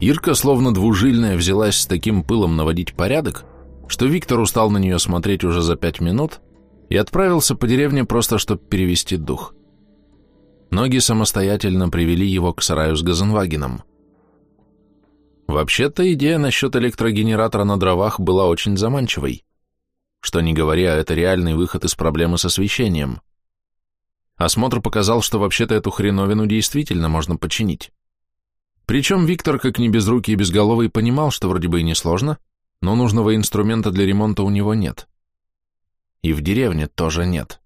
Ирка, словно двужильная, взялась с таким пылом наводить порядок, что Виктор устал на нее смотреть уже за пять минут и отправился по деревне просто, чтобы перевести дух. Ноги самостоятельно привели его к сараю с Газенвагеном. Вообще-то идея насчет электрогенератора на дровах была очень заманчивой. Что не говоря, это реальный выход из проблемы с освещением. Осмотр показал, что вообще-то эту хреновину действительно можно починить. Причем Виктор, как не безрукий и безголовый, понимал, что вроде бы и несложно, но нужного инструмента для ремонта у него нет. И в деревне тоже нет.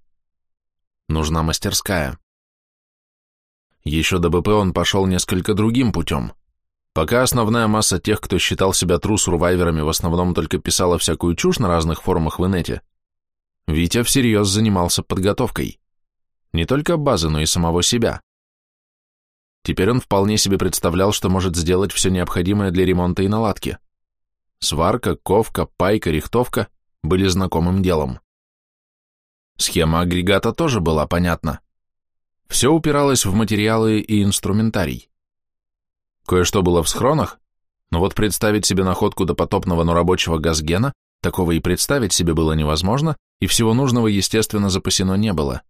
Нужна мастерская. Еще до БП он пошел несколько другим путем. Пока основная масса тех, кто считал себя тру-сурвайверами, в основном только писала всякую чушь на разных форумах в инете, Витя всерьез занимался подготовкой. Не только базы, но и самого себя. Теперь он вполне себе представлял, что может сделать все необходимое для ремонта и наладки. Сварка, ковка, пайка, рихтовка были знакомым делом. Схема агрегата тоже была понятна. Все упиралось в материалы и инструментарий. Кое-что было в схронах, но вот представить себе находку допотопного, но рабочего газгена, такого и представить себе было невозможно, и всего нужного, естественно, запасено не было.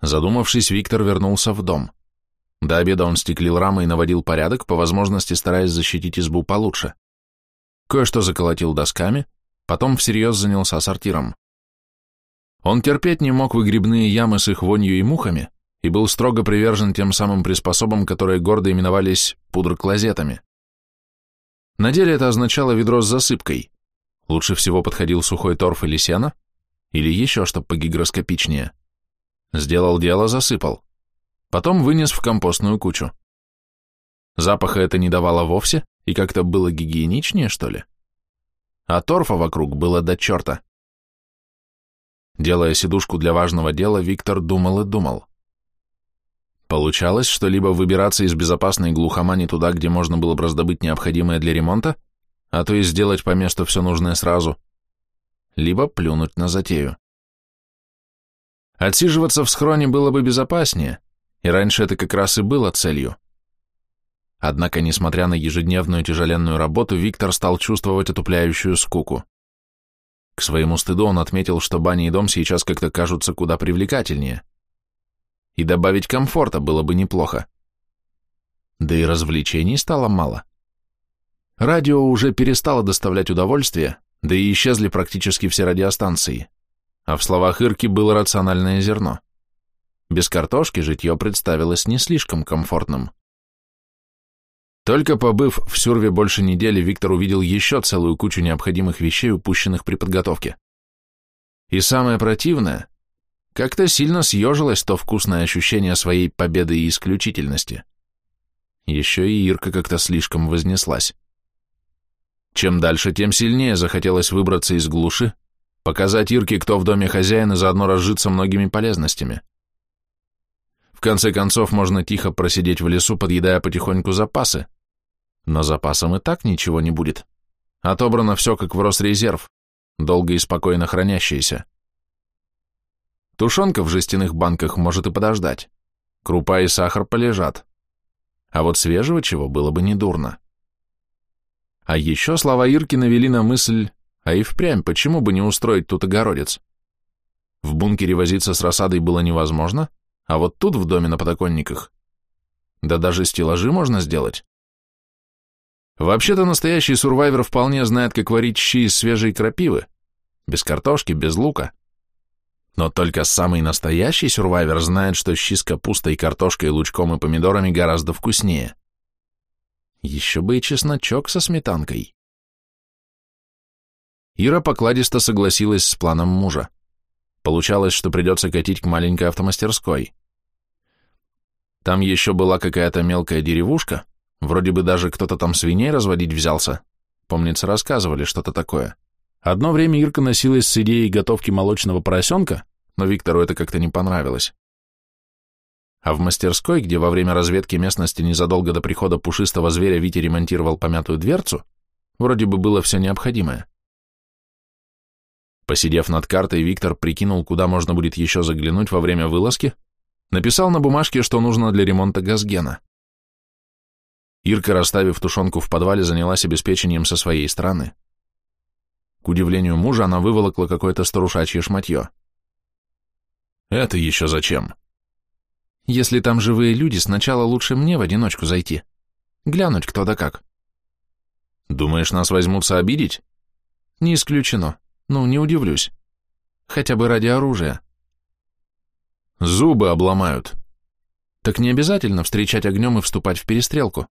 Задумавшись, Виктор вернулся в дом. До обеда он стеклил рамы и наводил порядок, по возможности стараясь защитить избу получше. Кое-что заколотил досками, потом всерьез занялся сортиром. Он терпеть не мог выгребные ямы с их вонью и мухами и был строго привержен тем самым приспособам, которые гордо именовались пудр-клозетами. На деле это означало ведро с засыпкой. Лучше всего подходил сухой торф или сено, или еще что погигроскопичнее. Сделал дело, засыпал. Потом вынес в компостную кучу. Запаха это не давало вовсе, и как-то было гигиеничнее, что ли. А торфа вокруг было до черта. Делая сидушку для важного дела, Виктор думал и думал. Получалось, что либо выбираться из безопасной глухомани туда, где можно было бы раздобыть необходимое для ремонта, а то и сделать по месту все нужное сразу, либо плюнуть на затею. Отсиживаться в схроне было бы безопаснее, и раньше это как раз и было целью. Однако, несмотря на ежедневную тяжеленную работу, Виктор стал чувствовать отупляющую скуку. К своему стыду он отметил, что баня и дом сейчас как-то кажутся куда привлекательнее. И добавить комфорта было бы неплохо. Да и развлечений стало мало. Радио уже перестало доставлять удовольствие, да и исчезли практически все радиостанции. А в словах Ирки было рациональное зерно. Без картошки житье представилось не слишком комфортным. Только побыв в Сюрве больше недели, Виктор увидел еще целую кучу необходимых вещей, упущенных при подготовке. И самое противное, как-то сильно съежилось то вкусное ощущение своей победы и исключительности. Еще и Ирка как-то слишком вознеслась. Чем дальше, тем сильнее захотелось выбраться из глуши, показать Ирке, кто в доме хозяин, и заодно разжиться многими полезностями. Конце концов, можно тихо просидеть в лесу, подъедая потихоньку запасы, но запасом и так ничего не будет. Отобрано все как в Росрезерв, долго и спокойно хранящееся. Тушенка в жестяных банках может и подождать. Крупа и сахар полежат. А вот свежего чего было бы недурно. А еще слова Ирки навели на мысль, а и впрямь, почему бы не устроить тут огородец? В бункере возиться с рассадой было невозможно, а вот тут в доме на подоконниках. Да даже стеллажи можно сделать. Вообще-то настоящий сурвайвер вполне знает, как варить щи из свежей крапивы. Без картошки, без лука. Но только самый настоящий сурвайвер знает, что щи с капустой, картошкой, лучком и помидорами гораздо вкуснее. Еще бы и чесночок со сметанкой. Ира покладисто согласилась с планом мужа. Получалось, что придется катить к маленькой автомастерской. Там еще была какая-то мелкая деревушка, Вроде бы даже кто-то там свиней разводить взялся. Помнится, рассказывали что-то такое. Одно время Ирка носилась с идеей готовки молочного поросенка, но Виктору это как-то не понравилось. А в мастерской, где во время разведки местности незадолго до прихода пушистого зверя Витя ремонтировал помятую дверцу, вроде бы было все необходимое. Посидев над картой, Виктор прикинул, куда можно будет еще заглянуть во время вылазки, написал на бумажке, что нужно для ремонта газгена. Ирка, расставив тушенку в подвале, занялась обеспечением со своей стороны. К удивлению мужа, она выволокла какое-то старушачье шматье. «Это еще зачем?» «Если там живые люди, сначала лучше мне в одиночку зайти. Глянуть кто да как». «Думаешь, нас возьмутся обидеть?» «Не исключено. Ну, не удивлюсь. Хотя бы ради оружия». «Зубы обломают». «Так не обязательно встречать огнем и вступать в перестрелку.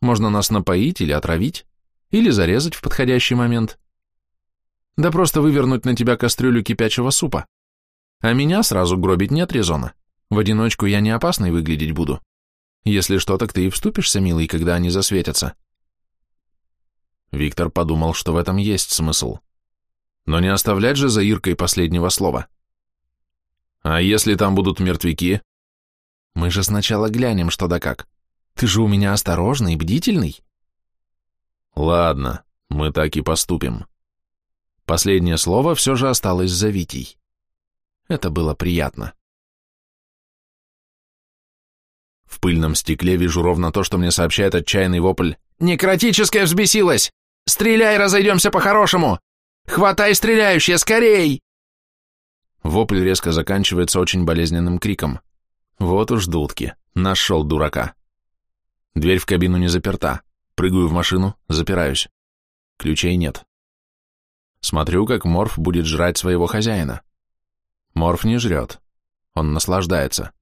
Можно нас напоить или отравить, или зарезать в подходящий момент. Да просто вывернуть на тебя кастрюлю кипячего супа. А меня сразу гробить нет резона. В одиночку я не опасной выглядеть буду. Если что, так ты и вступишься, милый, когда они засветятся. Виктор подумал, что в этом есть смысл. Но не оставлять же за Иркой последнего слова. А если там будут мертвяки? Мы же сначала глянем, что да как. Ты же у меня осторожный, бдительный. Ладно, мы так и поступим. Последнее слово все же осталось за Витей. Это было приятно. В пыльном стекле вижу ровно то, что мне сообщает отчаянный вопль. «Некротическая взбесилась! Стреляй, разойдемся по-хорошему! Хватай стреляющие, скорей!» Вопль резко заканчивается очень болезненным криком. Вот уж дудки. Нашел дурака. Дверь в кабину не заперта. Прыгаю в машину, запираюсь. Ключей нет. Смотрю, как Морф будет жрать своего хозяина. Морф не жрет. Он наслаждается.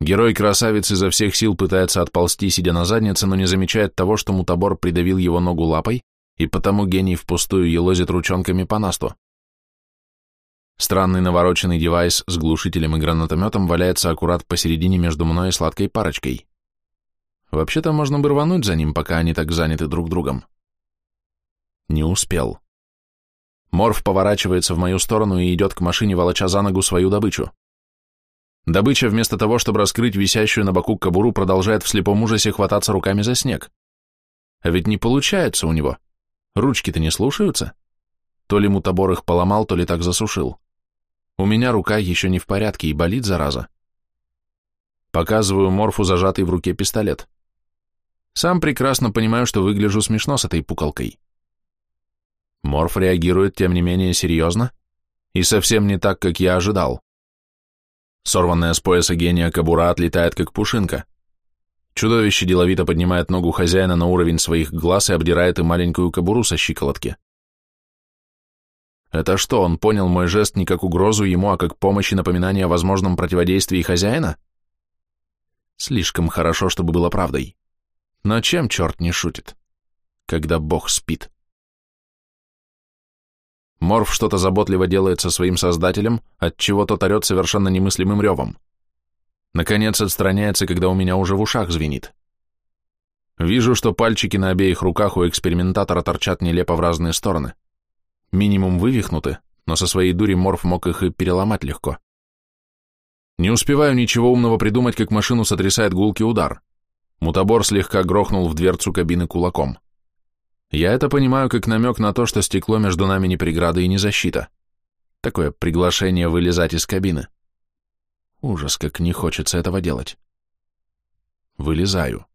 Герой-красавец изо всех сил пытается отползти, сидя на заднице, но не замечает того, что мутабор придавил его ногу лапой, и потому гений впустую елозит ручонками по насту. Странный навороченный девайс с глушителем и гранатометом валяется аккурат посередине между мной и сладкой парочкой. Вообще-то можно бы рвануть за ним, пока они так заняты друг другом. Не успел. Морф поворачивается в мою сторону и идет к машине, волоча за ногу свою добычу. Добыча, вместо того, чтобы раскрыть висящую на боку кобуру, продолжает в слепом ужасе хвататься руками за снег. А ведь не получается у него. Ручки-то не слушаются. То ли мутабор их поломал, то ли так засушил. У меня рука еще не в порядке и болит, зараза. Показываю Морфу зажатый в руке пистолет. Сам прекрасно понимаю, что выгляжу смешно с этой пукалкой. Морф реагирует, тем не менее, серьезно и совсем не так, как я ожидал. Сорванная с пояса гения кобура отлетает, как пушинка. Чудовище деловито поднимает ногу хозяина на уровень своих глаз и обдирает и маленькую кобуру со щиколотки. Это что, он понял мой жест не как угрозу ему, а как помощь и напоминание о возможном противодействии хозяина? Слишком хорошо, чтобы было правдой. Но чем черт не шутит, когда Бог спит? Морф что-то заботливо делает со своим создателем, от чего тот орет совершенно немыслимым ревом. Наконец отстраняется, когда у меня уже в ушах звенит. Вижу, что пальчики на обеих руках у экспериментатора торчат нелепо в разные стороны. Минимум вывихнуты, но со своей дури Морф мог их и переломать легко. Не успеваю ничего умного придумать, как машину сотрясает гулкий удар. Мутабор слегка грохнул в дверцу кабины кулаком. Я это понимаю как намек на то, что стекло между нами не преграда и не защита. Такое приглашение вылезать из кабины. Ужас, как не хочется этого делать. Вылезаю.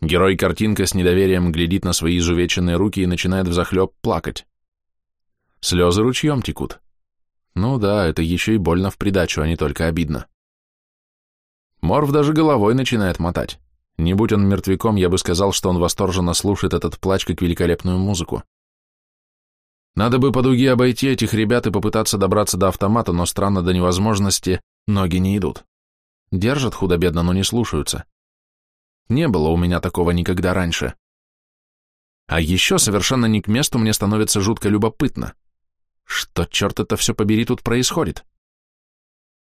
Герой-картинка с недоверием глядит на свои изувеченные руки и начинает взахлеб плакать. Слезы ручьем текут. Ну да, это еще и больно в придачу, а не только обидно. Морв даже головой начинает мотать. Не будь он мертвяком, я бы сказал, что он восторженно слушает этот плач как великолепную музыку. Надо бы по дуге обойти этих ребят и попытаться добраться до автомата, но странно до невозможности, ноги не идут. Держат худо-бедно, но не слушаются. Не было у меня такого никогда раньше. А еще совершенно не к месту мне становится жутко любопытно. Что, черт это все побери, тут происходит?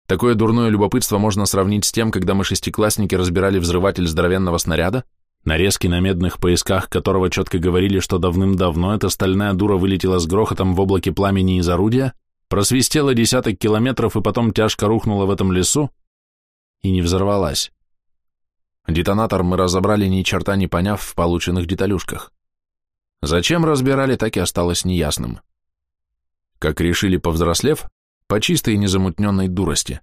Такое дурное любопытство можно сравнить с тем, когда мы шестиклассники разбирали взрыватель здоровенного снаряда, нарезки на медных поисках которого четко говорили, что давным-давно эта стальная дура вылетела с грохотом в облаке пламени из орудия, просвистела десяток километров и потом тяжко рухнула в этом лесу и не взорвалась. Детонатор мы разобрали ни черта не поняв в полученных деталюшках. Зачем разбирали, так и осталось неясным. Как решили повзрослев, по чистой незамутненной дурости.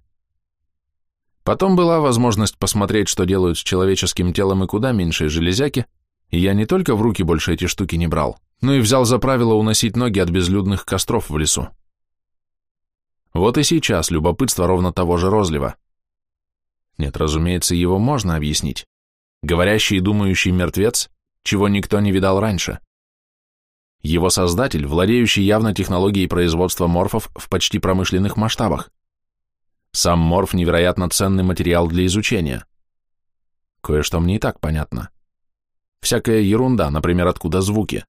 Потом была возможность посмотреть, что делают с человеческим телом и куда меньшие железяки, и я не только в руки больше эти штуки не брал, но и взял за правило уносить ноги от безлюдных костров в лесу. Вот и сейчас любопытство ровно того же розлива. Нет, разумеется, его можно объяснить. Говорящий и думающий мертвец, чего никто не видал раньше. Его создатель, владеющий явно технологией производства морфов в почти промышленных масштабах. Сам морф – невероятно ценный материал для изучения. Кое-что мне и так понятно. Всякая ерунда, например, откуда звуки.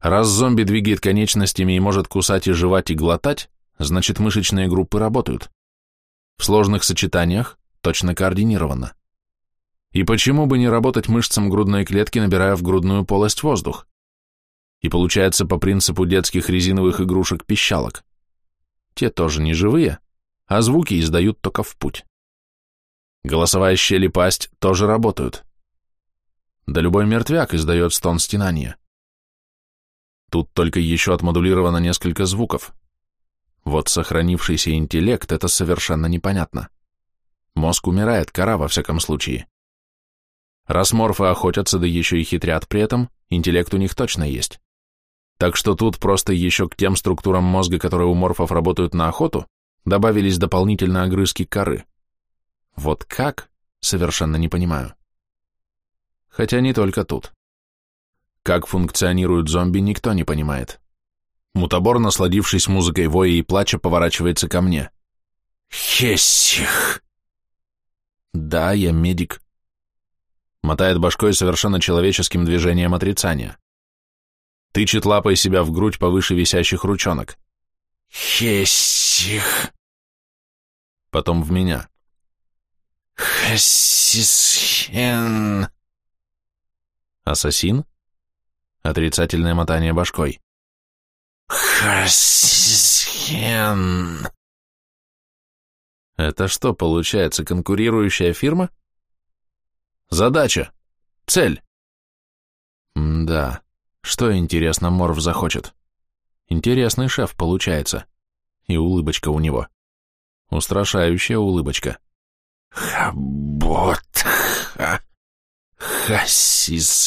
Раз зомби двигает конечностями и может кусать и жевать и глотать, значит мышечные группы работают. В сложных сочетаниях точно координированно. И почему бы не работать мышцам грудной клетки, набирая в грудную полость воздух? И получается по принципу детских резиновых игрушек-пищалок. Те тоже не живые, а звуки издают только в путь. Голосовая щель и пасть тоже работают. Да любой мертвяк издает стон стенания. Тут только еще отмодулировано несколько звуков. Вот сохранившийся интеллект — это совершенно непонятно. Мозг умирает, кора во всяком случае. Раз морфы охотятся, да еще и хитрят при этом, интеллект у них точно есть. Так что тут просто еще к тем структурам мозга, которые у морфов работают на охоту, добавились дополнительно огрызки коры. Вот как? Совершенно не понимаю. Хотя не только тут. Как функционируют зомби, никто не понимает. Мутабор, насладившись музыкой воя и плача, поворачивается ко мне. «Хессих!» «Да, я медик», — мотает башкой совершенно человеческим движением отрицания. Тычет лапой себя в грудь повыше висящих ручонок. «Хессих!» Потом в меня. «Хассисхен!» «Ассасин?» Отрицательное мотание башкой. «Хассисхен!» Это что, получается, конкурирующая фирма? Задача. Цель. М да. Что, интересно, Морф захочет? Интересный шеф получается. И улыбочка у него. Устрашающая улыбочка. «Хаботха! Хасискенсия!»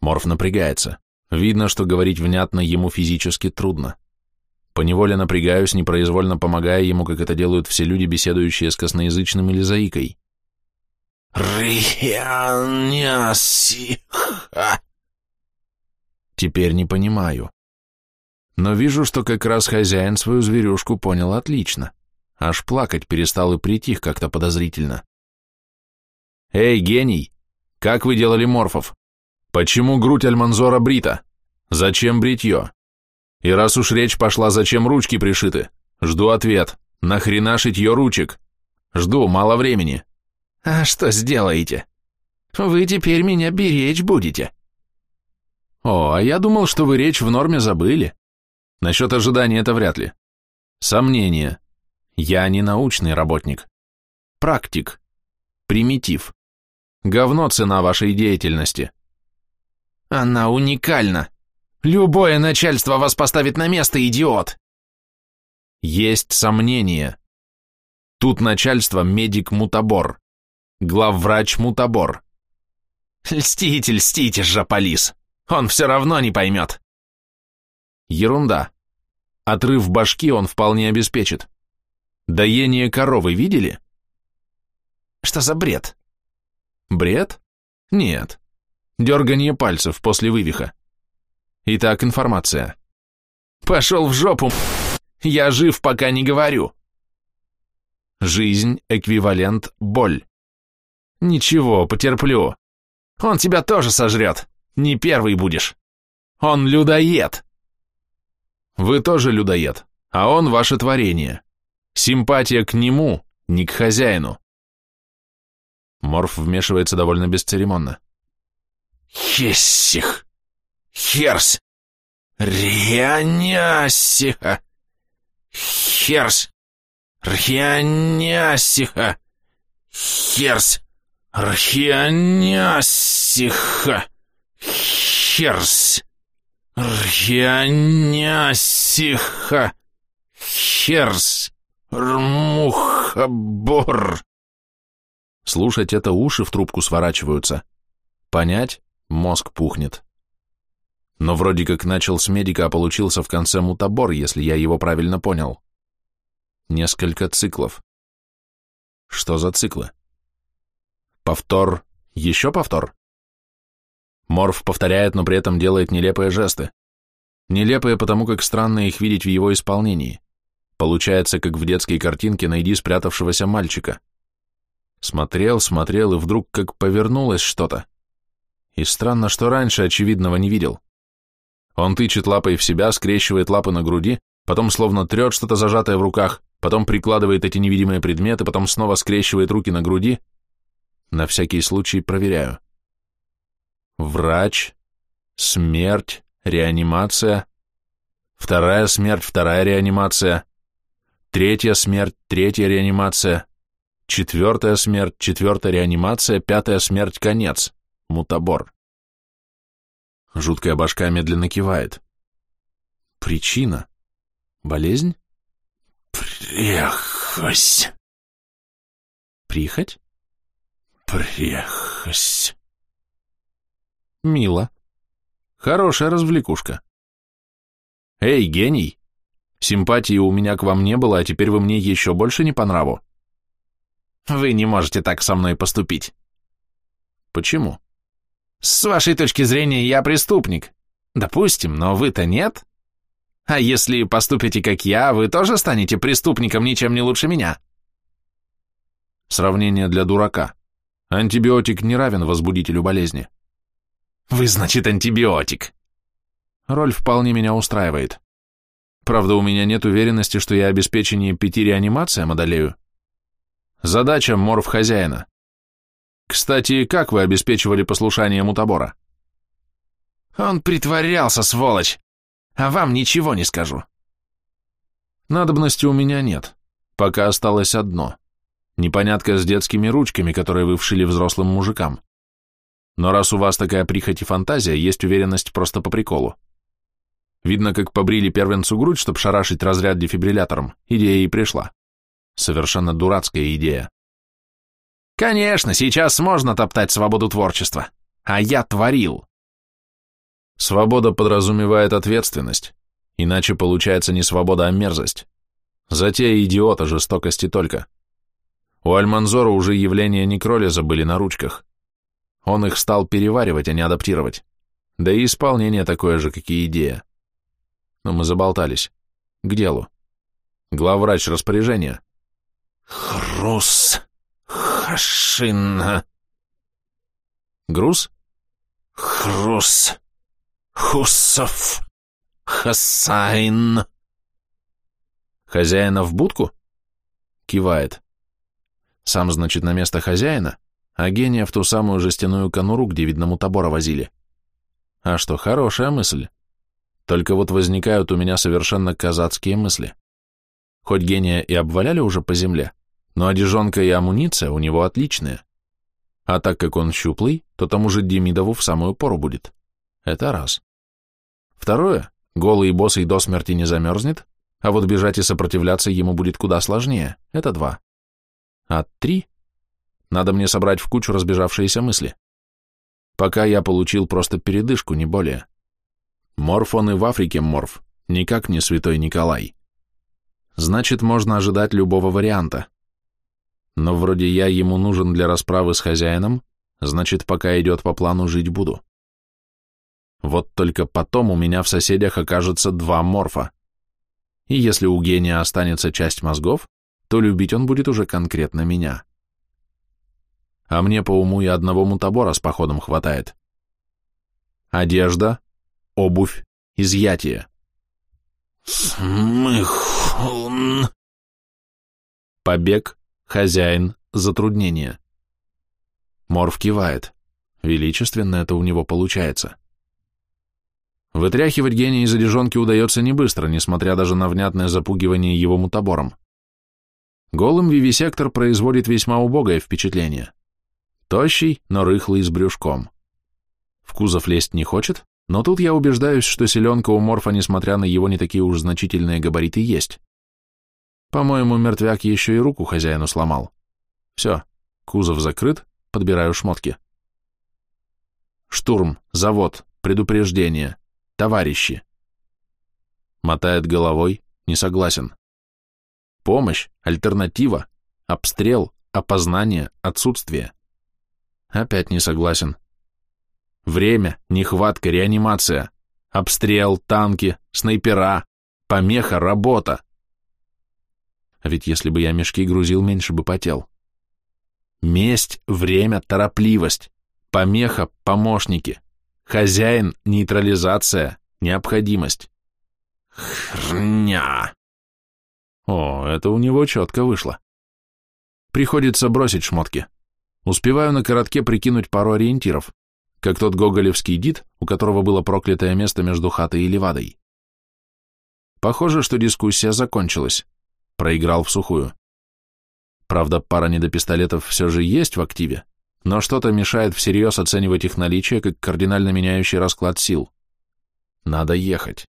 Морф напрягается. Видно, что говорить внятно ему физически трудно. Поневоле напрягаюсь, непроизвольно помогая ему, как это делают все люди, беседующие с косноязычным или заикой. «Рьянясиха!» Теперь не понимаю но вижу, что как раз хозяин свою зверюшку понял отлично. Аж плакать перестал и притих как-то подозрительно. «Эй, гений! Как вы делали морфов? Почему грудь Альманзора брита? Зачем бритье? И раз уж речь пошла, зачем ручки пришиты? Жду ответ. Нахрена шитье ручек? Жду, мало времени». «А что сделаете? Вы теперь меня беречь будете». «О, а я думал, что вы речь в норме забыли. Насчет ожидания это вряд ли. Сомнение. Я не научный работник. Практик. Примитив. Говно цена вашей деятельности. Она уникальна. Любое начальство вас поставит на место, идиот. Есть сомнение. Тут начальство медик-мутабор. Главврач-мутабор. Льстите, льстите, жополис. Он все равно не поймет. Ерунда. Отрыв башки он вполне обеспечит. Доение коровы видели? Что за бред? Бред? Нет. Дергание пальцев после вывиха. Итак, информация. Пошел в жопу. Я жив, пока не говорю. Жизнь – эквивалент боль. Ничего, потерплю. Он тебя тоже сожрет. Не первый будешь. Он людоед. Вы тоже людоед, а он ваше творение. Симпатия к нему, не к хозяину. Морф вмешивается довольно бесцеремонно. Хессих! Херс! Рьянясиха! Херс! Рьянясиха! Херс! Рьянясиха! Херс! Рьянясиха! Херс! Рмухабор! Слушать это уши в трубку сворачиваются. Понять — мозг пухнет. Но вроде как начал с медика, а получился в конце мутабор, если я его правильно понял. Несколько циклов. Что за циклы? Повтор, еще повтор? Морф повторяет, но при этом делает нелепые жесты. Нелепые, потому как странно их видеть в его исполнении. Получается, как в детской картинке «Найди спрятавшегося мальчика». Смотрел, смотрел, и вдруг как повернулось что-то. И странно, что раньше очевидного не видел. Он тычет лапой в себя, скрещивает лапы на груди, потом словно трет что-то зажатое в руках, потом прикладывает эти невидимые предметы, потом снова скрещивает руки на груди. На всякий случай проверяю. Врач, смерть, реанимация, вторая смерть, вторая реанимация, третья смерть, третья реанимация, четвертая смерть, четвертая реанимация, пятая смерть, конец, мутабор. Жуткая башка медленно кивает. Причина? Болезнь? Прехось. Прихоть? Прехось. Мило. Хорошая развлекушка. Эй, гений! Симпатии у меня к вам не было, а теперь вы мне еще больше не по нраву. Вы не можете так со мной поступить. Почему? С вашей точки зрения я преступник. Допустим, но вы-то нет. А если поступите как я, вы тоже станете преступником ничем не лучше меня. Сравнение для дурака. Антибиотик не равен возбудителю болезни. Вы, значит, антибиотик. Роль вполне меня устраивает. Правда, у меня нет уверенности, что я обеспечение пяти реанимациям одолею. Задача морф хозяина. Кстати, как вы обеспечивали послушание мутабора? Он притворялся, сволочь. А вам ничего не скажу. Надобности у меня нет. Пока осталось одно. Непонятка с детскими ручками, которые вы вшили взрослым мужикам. Но раз у вас такая прихоть и фантазия, есть уверенность просто по приколу. Видно, как побрили первенцу грудь, чтобы шарашить разряд дефибриллятором. Идея и пришла. Совершенно дурацкая идея. Конечно, сейчас можно топтать свободу творчества. А я творил. Свобода подразумевает ответственность. Иначе получается не свобода, а мерзость. Затея идиота, жестокости только. У Альманзора уже явления некролиза были на ручках. Он их стал переваривать, а не адаптировать. Да и исполнение такое же, как и идея. Но мы заболтались. К делу. Главврач распоряжения. Хрус. Хашина. Груз? Хрус. Хусов. Хасайн. Хозяина в будку? Кивает. Сам, значит, на место хозяина? А гения в ту самую жестяную конуру, где, видно, мутабора возили. А что, хорошая мысль. Только вот возникают у меня совершенно казацкие мысли. Хоть гения и обваляли уже по земле, но одежонка и амуниция у него отличные. А так как он щуплый, то тому же Демидову в самую пору будет. Это раз. Второе, голый и босый до смерти не замерзнет, а вот бежать и сопротивляться ему будет куда сложнее. Это два. А три, надо мне собрать в кучу разбежавшиеся мысли. Пока я получил просто передышку, не более. Морф он и в Африке морф, никак не святой Николай. Значит, можно ожидать любого варианта. Но вроде я ему нужен для расправы с хозяином, значит, пока идет по плану, жить буду. Вот только потом у меня в соседях окажется два морфа. И если у гения останется часть мозгов, то любить он будет уже конкретно меня а мне по уму и одного мутабора с походом хватает. Одежда, обувь, изъятие. Смыхун. Побег, хозяин, затруднение. Морф кивает. Величественно это у него получается. Вытряхивать гения из одежонки удается не быстро, несмотря даже на внятное запугивание его мутабором. Голым вивисектор производит весьма убогое впечатление. Тощий, но рыхлый с брюшком. В кузов лезть не хочет, но тут я убеждаюсь, что селенка у Морфа, несмотря на его не такие уж значительные габариты, есть. По-моему, мертвяк еще и руку хозяину сломал. Все, кузов закрыт, подбираю шмотки. Штурм, завод, предупреждение, товарищи. Мотает головой, не согласен. Помощь, альтернатива, обстрел, опознание, отсутствие. Опять не согласен. Время, нехватка, реанимация, обстрел, танки, снайпера, помеха, работа. А ведь если бы я мешки грузил, меньше бы потел. Месть, время, торопливость, помеха, помощники, хозяин, нейтрализация, необходимость. Хрня. О, это у него четко вышло. Приходится бросить шмотки. Успеваю на коротке прикинуть пару ориентиров, как тот гоголевский дид, у которого было проклятое место между хатой и левадой. Похоже, что дискуссия закончилась. Проиграл в сухую. Правда, пара недопистолетов все же есть в активе, но что-то мешает всерьез оценивать их наличие как кардинально меняющий расклад сил. Надо ехать.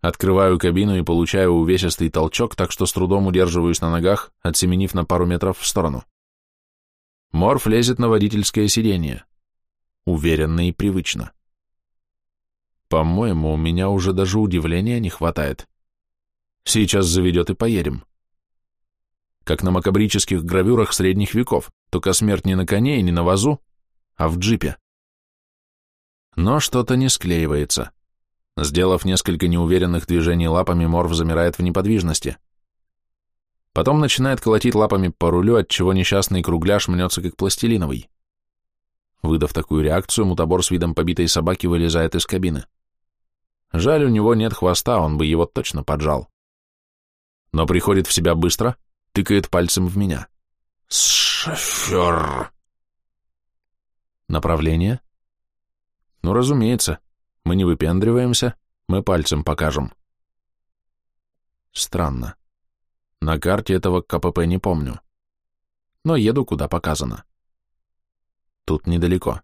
Открываю кабину и получаю увесистый толчок, так что с трудом удерживаюсь на ногах, отсеменив на пару метров в сторону. Морф лезет на водительское сиденье. Уверенно и привычно. По-моему, у меня уже даже удивления не хватает. Сейчас заведет и поедем. Как на макабрических гравюрах средних веков, только смерть не на коне и не на вазу, а в джипе. Но что-то не склеивается. Сделав несколько неуверенных движений лапами, Морф замирает в неподвижности. Потом начинает колотить лапами по рулю, отчего несчастный кругляш мнется как пластилиновый. Выдав такую реакцию, мутабор с видом побитой собаки вылезает из кабины. Жаль, у него нет хвоста, он бы его точно поджал. Но приходит в себя быстро, тыкает пальцем в меня. «Шофер!» Направление? Ну, разумеется. Мы не выпендриваемся, мы пальцем покажем. Странно. На карте этого КПП не помню. Но еду, куда показано. Тут недалеко.